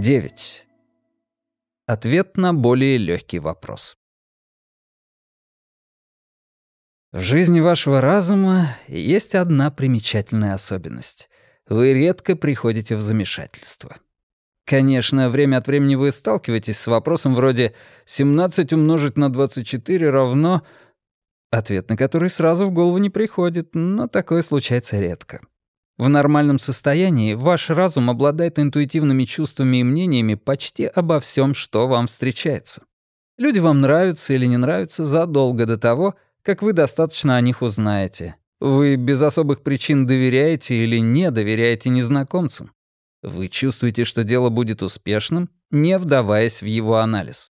9. Ответ на более легкий вопрос. В жизни вашего разума есть одна примечательная особенность. Вы редко приходите в замешательство. Конечно, время от времени вы сталкиваетесь с вопросом вроде «17 умножить на 24 равно...» Ответ на который сразу в голову не приходит, но такое случается редко. В нормальном состоянии ваш разум обладает интуитивными чувствами и мнениями почти обо всем, что вам встречается. Люди вам нравятся или не нравятся задолго до того, как вы достаточно о них узнаете. Вы без особых причин доверяете или не доверяете незнакомцам. Вы чувствуете, что дело будет успешным, не вдаваясь в его анализ.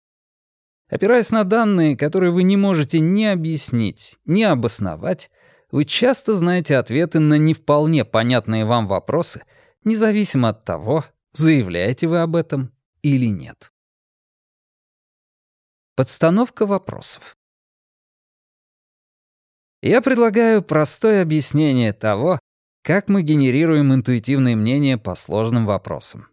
Опираясь на данные, которые вы не можете ни объяснить, ни обосновать, вы часто знаете ответы на не вполне понятные вам вопросы, независимо от того, заявляете вы об этом или нет. Подстановка вопросов. Я предлагаю простое объяснение того, как мы генерируем интуитивные мнения по сложным вопросам.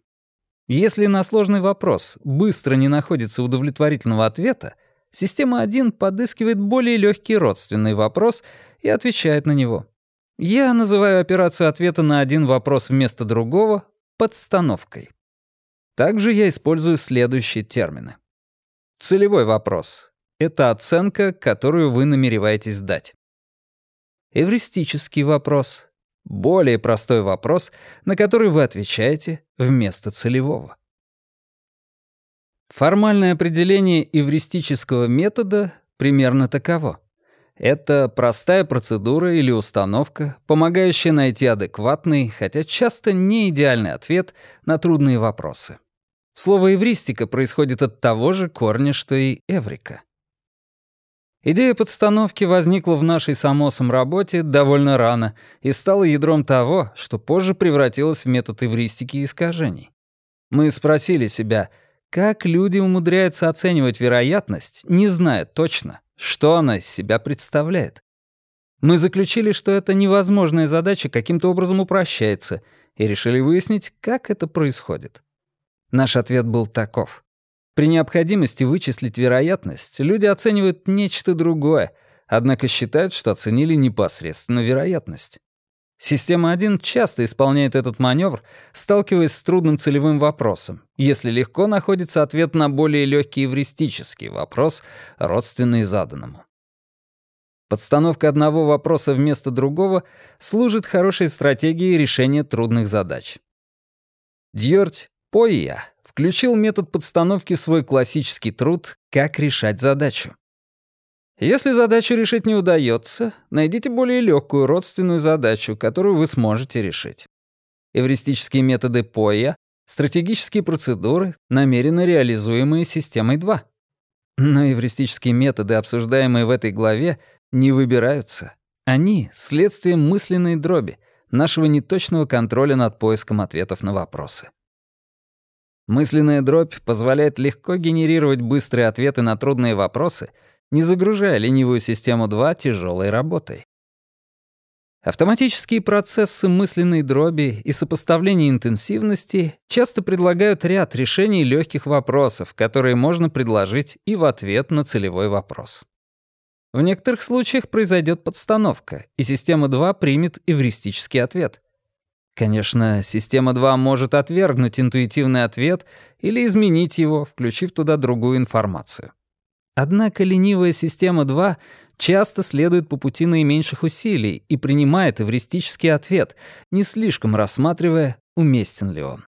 Если на сложный вопрос быстро не находится удовлетворительного ответа, система 1 подыскивает более легкий родственный вопрос — и отвечает на него. Я называю операцию ответа на один вопрос вместо другого подстановкой. Также я использую следующие термины. Целевой вопрос — это оценка, которую вы намереваетесь дать. Эвристический вопрос — более простой вопрос, на который вы отвечаете вместо целевого. Формальное определение эвристического метода примерно таково. Это простая процедура или установка, помогающая найти адекватный, хотя часто не идеальный ответ на трудные вопросы. Слово «эвристика» происходит от того же корня, что и «эврика». Идея подстановки возникла в нашей самосом работе довольно рано и стала ядром того, что позже превратилось в метод эвристики искажений. Мы спросили себя, как люди умудряются оценивать вероятность, не зная точно, что она из себя представляет? Мы заключили, что эта невозможная задача каким-то образом упрощается, и решили выяснить, как это происходит. Наш ответ был таков. При необходимости вычислить вероятность люди оценивают нечто другое, однако считают, что оценили непосредственно вероятность. Система 1 часто исполняет этот маневр, сталкиваясь с трудным целевым вопросом, если легко находится ответ на более легкий эвристический вопрос, родственный заданному. Подстановка одного вопроса вместо другого служит хорошей стратегией решения трудных задач. Дьорть Пойя включил метод подстановки в свой классический труд «Как решать задачу». Если задачу решить не удается, найдите более легкую родственную задачу, которую вы сможете решить. Эвристические методы Пойя Стратегические процедуры, намеренно реализуемые системой 2. Но эвристические методы, обсуждаемые в этой главе, не выбираются. Они — следствие мысленной дроби, нашего неточного контроля над поиском ответов на вопросы. Мысленная дробь позволяет легко генерировать быстрые ответы на трудные вопросы, не загружая ленивую систему 2 тяжелой работой. Автоматические процессы мысленной дроби и сопоставления интенсивности часто предлагают ряд решений легких вопросов, которые можно предложить и в ответ на целевой вопрос. В некоторых случаях произойдет подстановка, и система 2 примет эвристический ответ. Конечно, система 2 может отвергнуть интуитивный ответ или изменить его, включив туда другую информацию. Однако ленивая система 2 часто следует по пути наименьших усилий и принимает эвристический ответ, не слишком рассматривая, уместен ли он.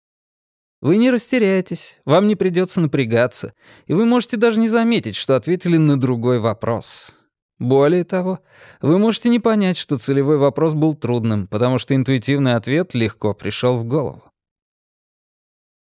Вы не растеряетесь, вам не придется напрягаться, и вы можете даже не заметить, что ответили на другой вопрос. Более того, вы можете не понять, что целевой вопрос был трудным, потому что интуитивный ответ легко пришел в голову.